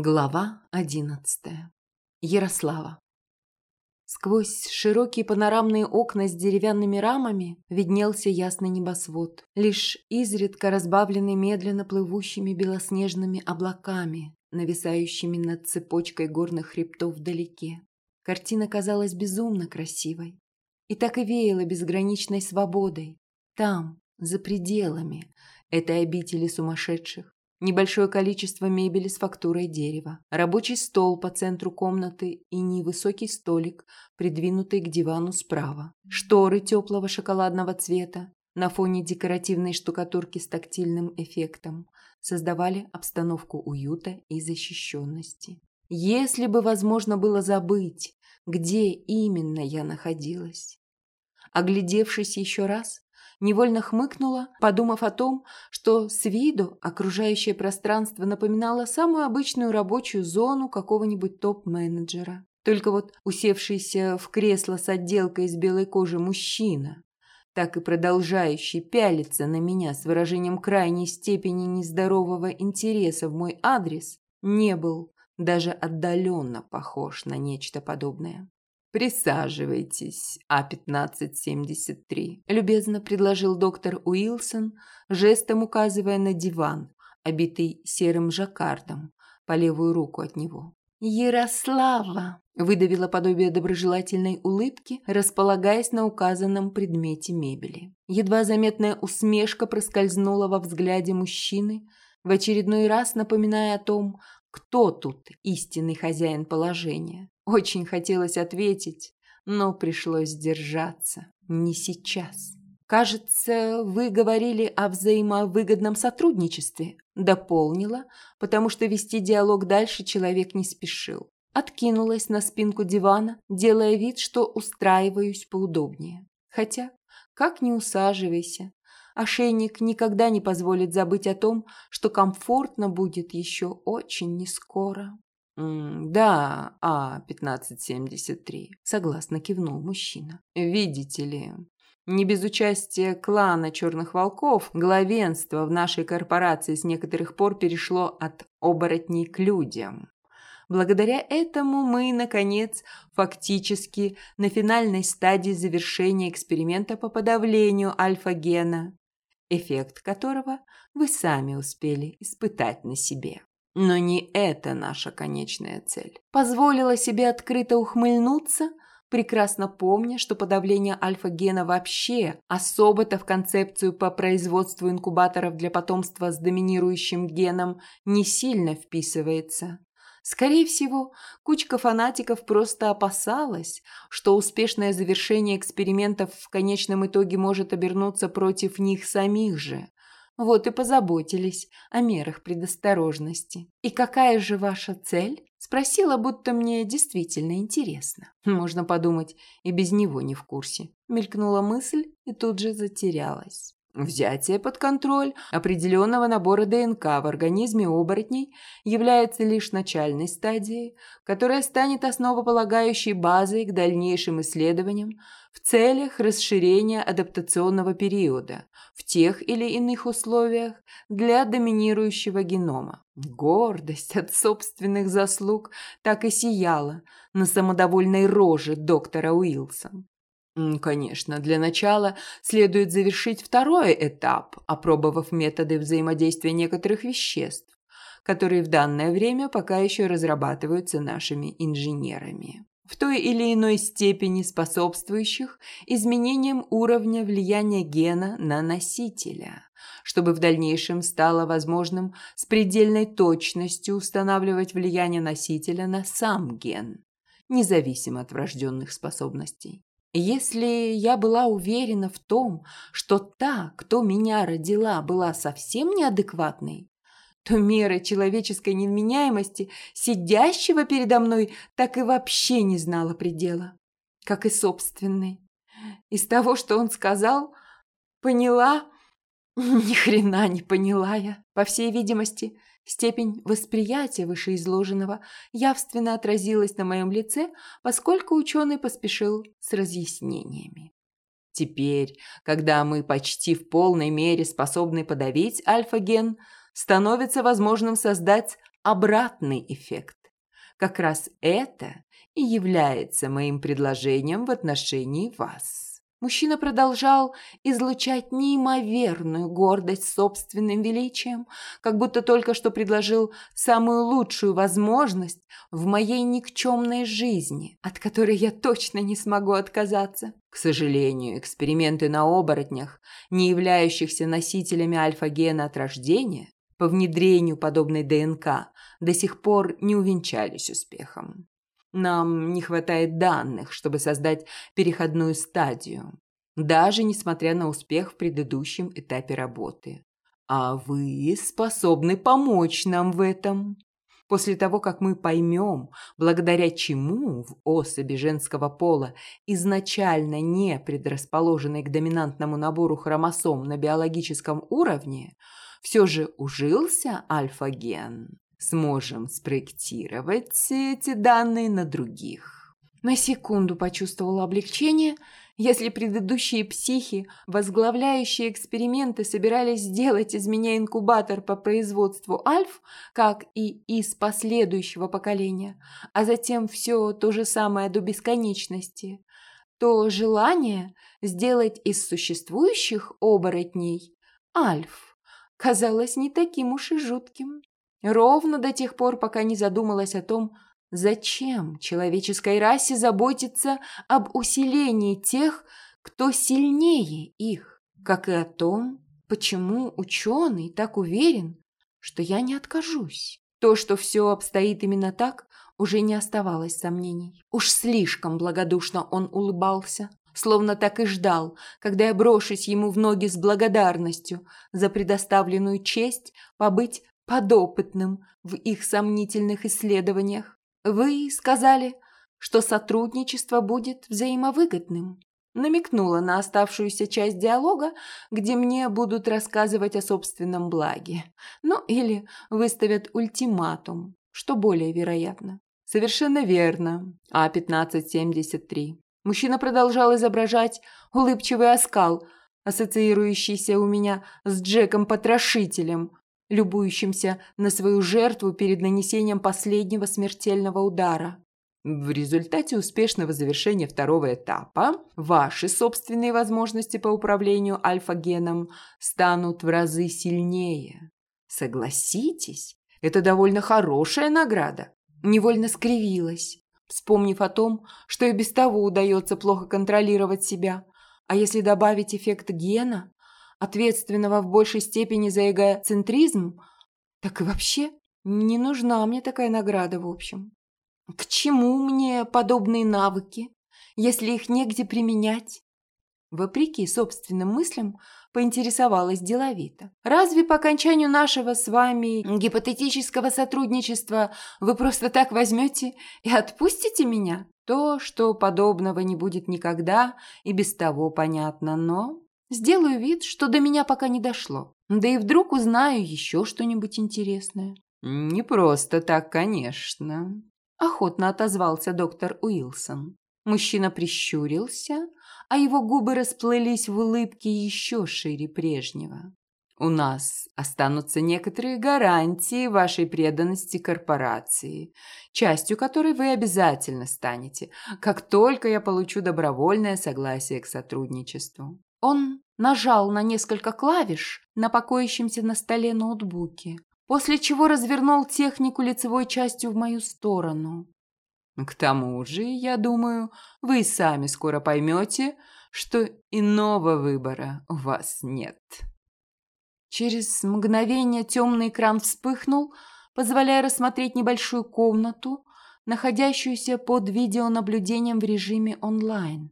Глава одиннадцатая. Ярослава. Сквозь широкие панорамные окна с деревянными рамами виднелся ясный небосвод, лишь изредка разбавленный медленно плывущими белоснежными облаками, нависающими над цепочкой горных хребтов вдалеке. Картина казалась безумно красивой. И так и веяла безграничной свободой. Там, за пределами этой обители сумасшедших, Небольшое количество мебели с фактурой дерева, рабочий стол по центру комнаты и невысокий столик, придвинутый к дивану справа. Шторы теплого шоколадного цвета на фоне декоративной штукатурки с тактильным эффектом создавали обстановку уюта и защищенности. Если бы возможно было забыть, где именно я находилась. Оглядевшись еще раз, невольно хмыкнула, подумав о том, что с виду окружающее пространство напоминало самую обычную рабочую зону какого-нибудь топ-менеджера. Только вот усевшийся в кресло с отделкой из белой кожи мужчина, так и продолжающий пялиться на меня с выражением крайней степени нездорового интереса в мой адрес, не был даже отдаленно похож на нечто подобное. «Присаживайтесь, А-1573», – любезно предложил доктор Уилсон, жестом указывая на диван, обитый серым жаккардом, по левую руку от него. «Ярослава!» – выдавила подобие доброжелательной улыбки, располагаясь на указанном предмете мебели. Едва заметная усмешка проскользнула во взгляде мужчины, в очередной раз напоминая о том, кто тут истинный хозяин положения. Очень хотелось ответить, но пришлось сдержаться. Не сейчас. «Кажется, вы говорили о взаимовыгодном сотрудничестве», – дополнила, потому что вести диалог дальше человек не спешил. Откинулась на спинку дивана, делая вид, что устраиваюсь поудобнее. Хотя, как не усаживайся, ошейник никогда не позволит забыть о том, что комфортно будет еще очень нескоро. «Да, А-1573», — согласно кивнул мужчина. «Видите ли, не без участия клана Черных Волков главенство в нашей корпорации с некоторых пор перешло от оборотней к людям. Благодаря этому мы, наконец, фактически на финальной стадии завершения эксперимента по подавлению альфа-гена, эффект которого вы сами успели испытать на себе. Но не это наша конечная цель. Позволила себе открыто ухмыльнуться, прекрасно помня, что подавление альфа-гена вообще особо-то в концепцию по производству инкубаторов для потомства с доминирующим геном не сильно вписывается. Скорее всего, кучка фанатиков просто опасалась, что успешное завершение экспериментов в конечном итоге может обернуться против них самих же, вот и позаботились о мерах предосторожности. «И какая же ваша цель?» Спросила, будто мне действительно интересно. Можно подумать, и без него не в курсе. Мелькнула мысль и тут же затерялась. Взятие под контроль определенного набора ДНК в организме оборотней является лишь начальной стадией, которая станет основополагающей базой к дальнейшим исследованиям в целях расширения адаптационного периода в тех или иных условиях для доминирующего генома. Гордость от собственных заслуг так и сияла на самодовольной роже доктора Уилсон. Конечно, для начала следует завершить второй этап, опробовав методы взаимодействия некоторых веществ, которые в данное время пока еще разрабатываются нашими инженерами в той или иной степени способствующих изменениям уровня влияния гена на носителя, чтобы в дальнейшем стало возможным с предельной точностью устанавливать влияние носителя на сам ген, независимо от врожденных способностей. Если я была уверена в том, что та, кто меня родила, была совсем неадекватной, то меры человеческой невменяемости сидящего передо мной так и вообще не знала предела, как и собственной. Из того, что он сказал, поняла, ни хрена не поняла я. По всей видимости, степень восприятия вышеизложенного явственно отразилась на моем лице, поскольку ученый поспешил с разъяснениями. Теперь, когда мы почти в полной мере способны подавить альфа-ген, становится возможным создать обратный эффект. Как раз это и является моим предложением в отношении вас. Мужчина продолжал излучать неимоверную гордость собственным величием, как будто только что предложил самую лучшую возможность в моей никчемной жизни, от которой я точно не смогу отказаться. К сожалению, эксперименты на оборотнях, не являющихся носителями альфа-гена от рождения, по внедрению подобной ДНК до сих пор не увенчались успехом. Нам не хватает данных, чтобы создать переходную стадию, даже несмотря на успех в предыдущем этапе работы. А вы способны помочь нам в этом. После того, как мы поймем, благодаря чему в особи женского пола, изначально не предрасположенной к доминантному набору хромосом на биологическом уровне, все же ужился альфа-ген, сможем спроектировать эти данные на других. На секунду почувствовала облегчение, если предыдущие психи, возглавляющие эксперименты, собирались сделать из меня инкубатор по производству альф, как и из последующего поколения, а затем все то же самое до бесконечности, то желание сделать из существующих оборотней альф казалось не таким уж и жутким. Ровно до тех пор, пока не задумалась о том, зачем человеческой расе заботиться об усилении тех, кто сильнее их, как и о том, почему ученый так уверен, что я не откажусь. То, что все обстоит именно так, уже не оставалось сомнений. Уж слишком благодушно он улыбался, словно так и ждал, когда я брошусь ему в ноги с благодарностью за предоставленную честь побыть подопытным в их сомнительных исследованиях. Вы сказали, что сотрудничество будет взаимовыгодным. Намекнула на оставшуюся часть диалога, где мне будут рассказывать о собственном благе. Ну, или выставят ультиматум, что более вероятно. Совершенно верно. А-1573. Мужчина продолжал изображать улыбчивый оскал, ассоциирующийся у меня с Джеком-потрошителем, любующимся на свою жертву перед нанесением последнего смертельного удара. В результате успешного завершения второго этапа ваши собственные возможности по управлению альфа-геном станут в разы сильнее. Согласитесь, это довольно хорошая награда. Невольно скривилась, вспомнив о том, что и без того удается плохо контролировать себя. А если добавить эффект гена, ответственного в большей степени за эгоцентризм, так и вообще не нужна мне такая награда в общем. К чему мне подобные навыки, если их негде применять? Вопреки собственным мыслям, поинтересовалась деловито. «Разве по окончанию нашего с вами гипотетического сотрудничества вы просто так возьмете и отпустите меня? То, что подобного не будет никогда, и без того понятно, но Сделаю вид, что до меня пока не дошло. Да и вдруг узнаю еще что-нибудь интересное. «Не просто так, конечно», – охотно отозвался доктор Уилсон. Мужчина прищурился, а его губы расплылись в улыбке еще шире прежнего. «У нас останутся некоторые гарантии вашей преданности корпорации, частью которой вы обязательно станете, как только я получу добровольное согласие к сотрудничеству. Он нажал на несколько клавиш на покоящемся на столе ноутбуке, после чего развернул технику лицевой частью в мою сторону. К тому же, я думаю, вы сами скоро поймете, что иного выбора у вас нет. Через мгновение темный экран вспыхнул, позволяя рассмотреть небольшую комнату, находящуюся под видеонаблюдением в режиме онлайн.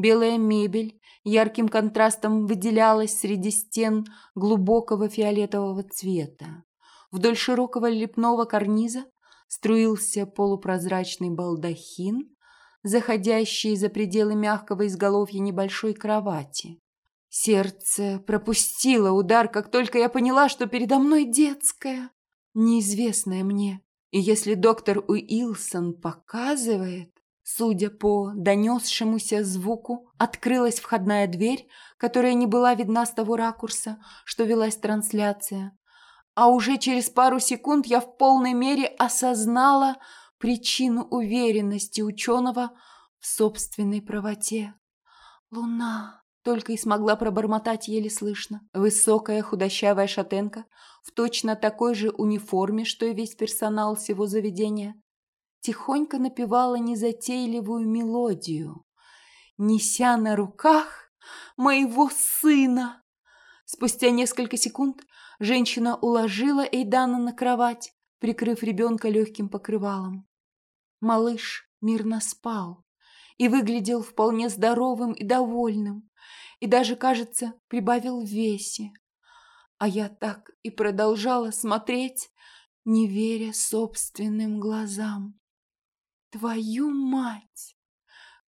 Белая мебель ярким контрастом выделялась среди стен глубокого фиолетового цвета. Вдоль широкого лепного карниза струился полупрозрачный балдахин, заходящий за пределы мягкого изголовья небольшой кровати. Сердце пропустило удар, как только я поняла, что передо мной детская, неизвестная мне. И если доктор Уилсон показывает, Судя по донесшемуся звуку, открылась входная дверь, которая не была видна с того ракурса, что велась трансляция. а уже через пару секунд я в полной мере осознала причину уверенности ученого в собственной правоте. Луна только и смогла пробормотать еле слышно. Высокая худощавая шатенка в точно такой же униформе, что и весь персонал всего заведения, тихонько напевала незатейливую мелодию, неся на руках моего сына. Спустя несколько секунд женщина уложила Эйдана на кровать, прикрыв ребенка легким покрывалом. Малыш мирно спал и выглядел вполне здоровым и довольным, и даже, кажется, прибавил в весе. А я так и продолжала смотреть, не веря собственным глазам. Твою мать!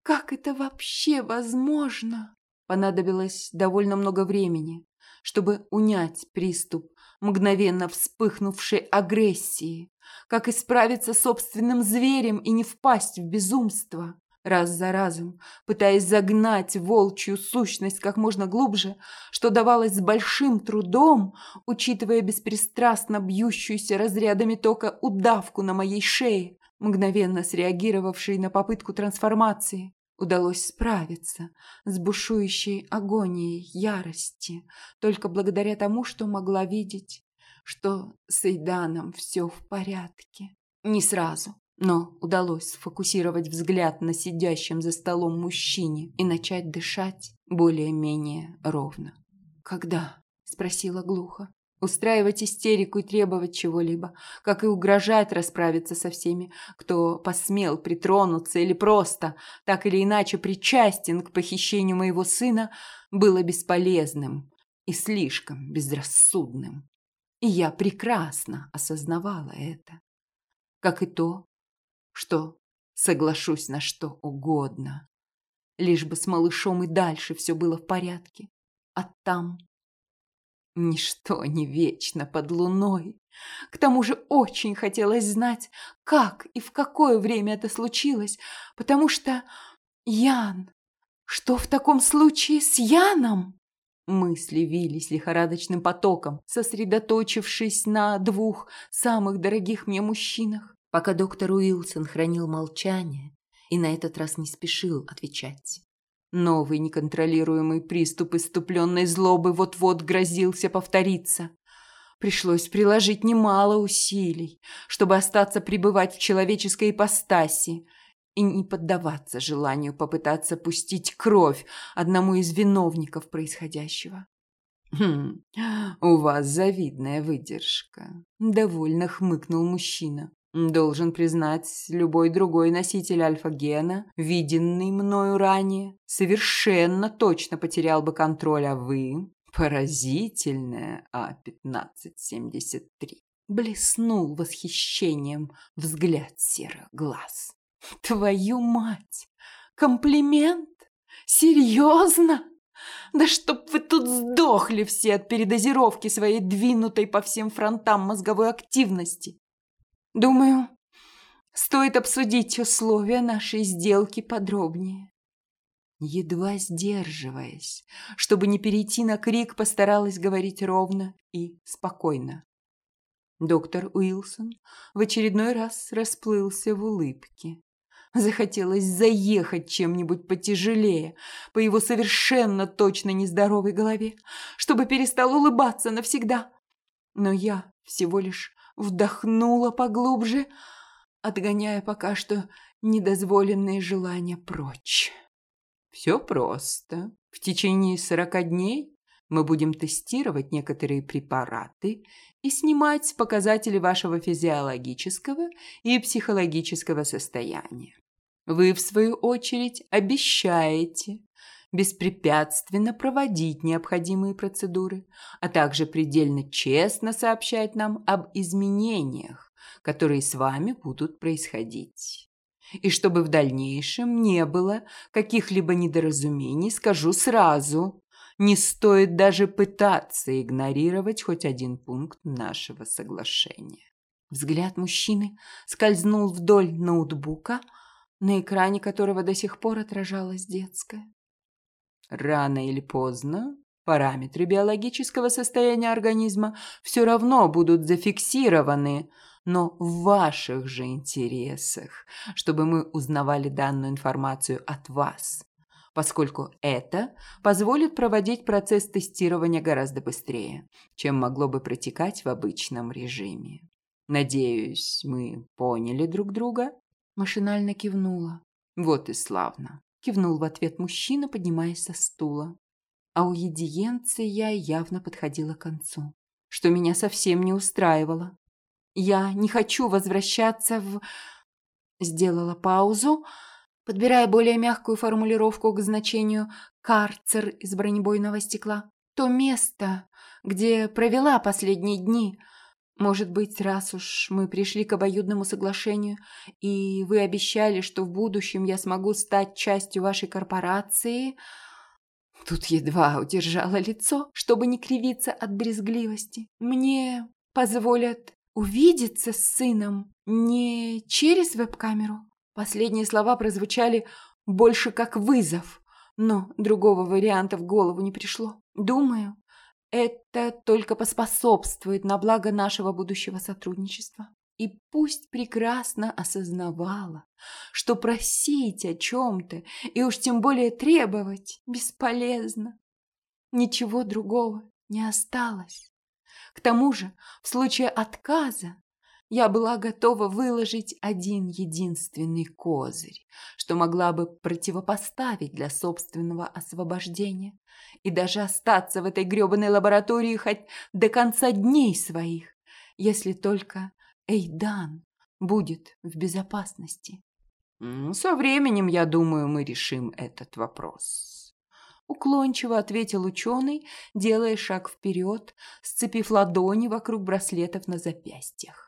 Как это вообще возможно? Понадобилось довольно много времени, чтобы унять приступ мгновенно вспыхнувшей агрессии, как исправиться собственным зверем и не впасть в безумство. Раз за разом, пытаясь загнать волчью сущность как можно глубже, что давалось с большим трудом, учитывая беспристрастно бьющуюся разрядами тока удавку на моей шее, мгновенно среагировавшей на попытку трансформации, удалось справиться с бушующей агонией ярости только благодаря тому, что могла видеть, что с Эйданом все в порядке. Не сразу, но удалось сфокусировать взгляд на сидящем за столом мужчине и начать дышать более-менее ровно. «Когда?» – спросила глухо. Устраивать истерику и требовать чего-либо, как и угрожать расправиться со всеми, кто посмел притронуться или просто, так или иначе, причастен к похищению моего сына, было бесполезным и слишком безрассудным. И я прекрасно осознавала это, как и то, что соглашусь на что угодно, лишь бы с малышом и дальше все было в порядке, а там Ничто не вечно под луной. К тому же очень хотелось знать, как и в какое время это случилось, потому что Ян... Что в таком случае с Яном? Мысли вились лихорадочным потоком, сосредоточившись на двух самых дорогих мне мужчинах, пока доктор Уилсон хранил молчание и на этот раз не спешил отвечать. Новый неконтролируемый приступ иступленной злобы вот-вот грозился повториться. Пришлось приложить немало усилий, чтобы остаться пребывать в человеческой ипостаси и не поддаваться желанию попытаться пустить кровь одному из виновников происходящего. «Хм, у вас завидная выдержка», — довольно хмыкнул мужчина. Должен признать, любой другой носитель альфа-гена, виденный мною ранее, совершенно точно потерял бы контроль, а вы... Поразительная А-1573. Блеснул восхищением взгляд серых глаз. Твою мать! Комплимент? Серьезно? Да чтоб вы тут сдохли все от передозировки своей двинутой по всем фронтам мозговой активности. Думаю, стоит обсудить условия нашей сделки подробнее. Едва сдерживаясь, чтобы не перейти на крик, постаралась говорить ровно и спокойно. Доктор Уилсон в очередной раз расплылся в улыбке. Захотелось заехать чем-нибудь потяжелее по его совершенно точно нездоровой голове, чтобы перестал улыбаться навсегда. Но я всего лишь вдохнула поглубже, отгоняя пока что недозволенные желания прочь. Все просто. В течение сорока дней мы будем тестировать некоторые препараты и снимать показатели вашего физиологического и психологического состояния. Вы, в свою очередь, обещаете беспрепятственно проводить необходимые процедуры, а также предельно честно сообщать нам об изменениях, которые с вами будут происходить. И чтобы в дальнейшем не было каких-либо недоразумений, скажу сразу, не стоит даже пытаться игнорировать хоть один пункт нашего соглашения. Взгляд мужчины скользнул вдоль ноутбука, на экране которого до сих пор отражалась детская. Рано или поздно параметры биологического состояния организма все равно будут зафиксированы, но в ваших же интересах, чтобы мы узнавали данную информацию от вас, поскольку это позволит проводить процесс тестирования гораздо быстрее, чем могло бы протекать в обычном режиме. Надеюсь, мы поняли друг друга?» Машинально кивнула. «Вот и славно», – кивнул в ответ мужчина, поднимаясь со стула. Аудиенция явно подходила к концу, что меня совсем не устраивало. Я не хочу возвращаться в... Сделала паузу, подбирая более мягкую формулировку к значению «карцер из бронебойного стекла». То место, где провела последние дни. Может быть, раз уж мы пришли к обоюдному соглашению, и вы обещали, что в будущем я смогу стать частью вашей корпорации... Тут едва удержала лицо, чтобы не кривиться от брезгливости. Мне позволят увидеться с сыном не через веб-камеру. Последние слова прозвучали больше как вызов, но другого варианта в голову не пришло. Думаю, это только поспособствует на благо нашего будущего сотрудничества. И пусть прекрасно осознавала, что просить о чем-то и уж тем более требовать бесполезно. Ничего другого не осталось. К тому же, в случае отказа, я была готова выложить один единственный козырь, что могла бы противопоставить для собственного освобождения и даже остаться в этой грёбаной лаборатории хоть до конца дней своих, если только Эйдан будет в безопасности. Со временем, я думаю, мы решим этот вопрос. Уклончиво ответил ученый, делая шаг вперед, сцепив ладони вокруг браслетов на запястьях.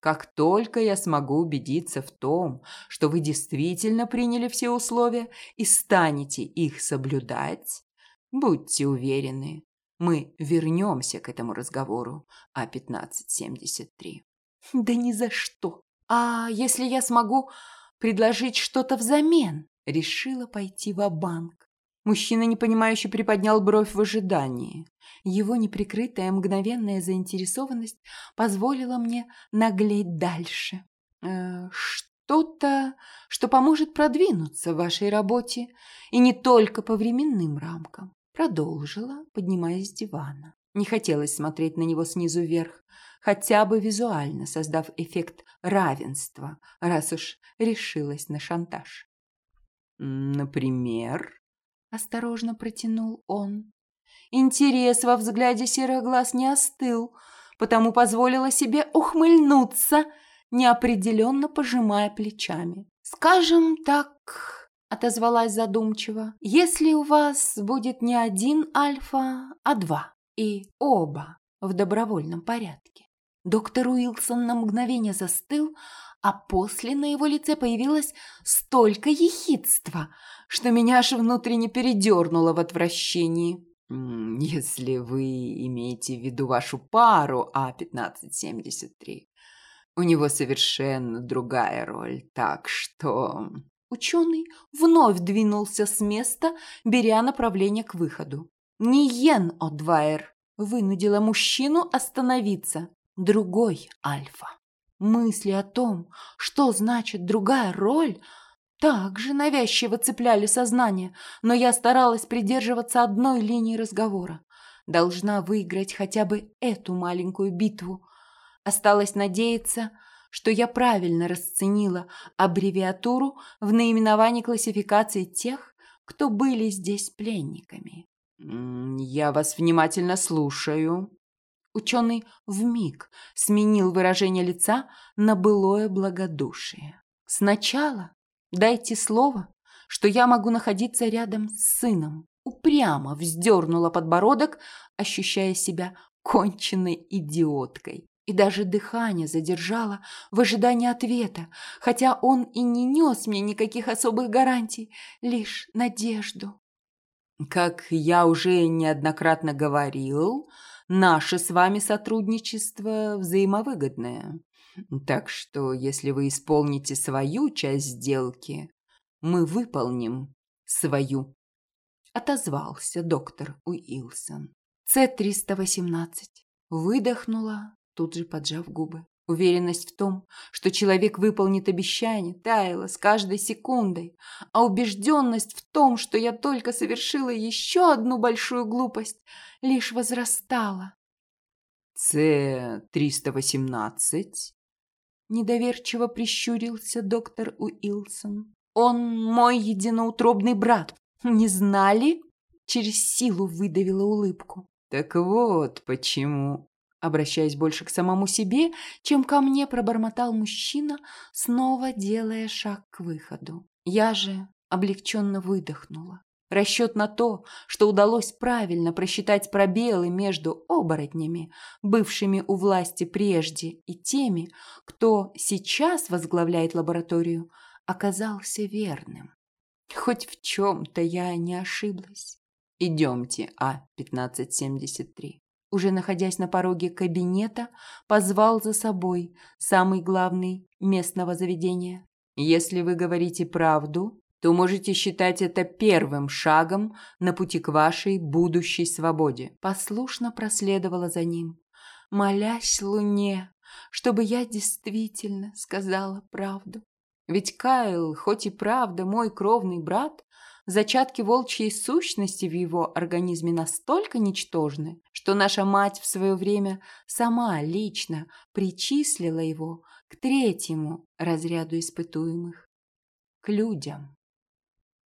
Как только я смогу убедиться в том, что вы действительно приняли все условия и станете их соблюдать, будьте уверены, мы вернемся к этому разговору о 1573. Да ни за что. А если я смогу предложить что-то взамен? Решила пойти в банк Мужчина, непонимающе приподнял бровь в ожидании. Его неприкрытая мгновенная заинтересованность позволила мне наглеть дальше. Э, что-то, что поможет продвинуться в вашей работе, и не только по временным рамкам. Продолжила, поднимаясь с дивана. Не хотелось смотреть на него снизу вверх хотя бы визуально создав эффект равенства, раз уж решилась на шантаж. «Например?» – осторожно протянул он. Интерес во взгляде серых глаз не остыл, потому позволила себе ухмыльнуться, неопределенно пожимая плечами. «Скажем так», – отозвалась задумчиво, – «если у вас будет не один альфа, а два, и оба в добровольном порядке». Доктор Уилсон на мгновение застыл, а после на его лице появилось столько ехидства, что меня аж внутренне передернуло в отвращении. «Если вы имеете в виду вашу пару А-1573, у него совершенно другая роль, так что...» Ученый вновь двинулся с места, беря направление к выходу. Ниен О'Двайер вынудила мужчину остановиться другой Альфа. Мысли о том, что значит другая роль, также навязчиво цепляли сознание, но я старалась придерживаться одной линии разговора. Должна выиграть хотя бы эту маленькую битву. Осталось надеяться, что я правильно расценила аббревиатуру в наименовании классификации тех, кто были здесь пленниками. «Я вас внимательно слушаю», Ученый вмиг сменил выражение лица на былое благодушие. «Сначала дайте слово, что я могу находиться рядом с сыном». Упрямо вздернула подбородок, ощущая себя конченной идиоткой. И даже дыхание задержала в ожидании ответа, хотя он и не нес мне никаких особых гарантий, лишь надежду. «Как я уже неоднократно говорил, Наше с вами сотрудничество взаимовыгодное. Так что, если вы исполните свою часть сделки, мы выполним свою. отозвался доктор Уилсон. С-318. Выдохнула, тут же поджав губы. Уверенность в том, что человек выполнит обещание, таяла с каждой секундой, а убежденность в том, что я только совершила еще одну большую глупость, лишь возрастала. «С-318?» Недоверчиво прищурился доктор Уилсон. «Он мой единоутробный брат. Не знали?» Через силу выдавила улыбку. «Так вот почему Обращаясь больше к самому себе, чем ко мне, пробормотал мужчина, снова делая шаг к выходу. Я же облегченно выдохнула. Расчет на то, что удалось правильно просчитать пробелы между оборотнями, бывшими у власти прежде, и теми, кто сейчас возглавляет лабораторию, оказался верным. Хоть в чем-то я не ошиблась. Идемте, А-1573 уже находясь на пороге кабинета, позвал за собой самый главный местного заведения. «Если вы говорите правду, то можете считать это первым шагом на пути к вашей будущей свободе». Послушно проследовала за ним, молясь Луне, чтобы я действительно сказала правду. Ведь Кайл, хоть и правда мой кровный брат, Зачатки волчьей сущности в его организме настолько ничтожны, что наша мать в свое время сама лично причислила его к третьему разряду испытуемых – к людям.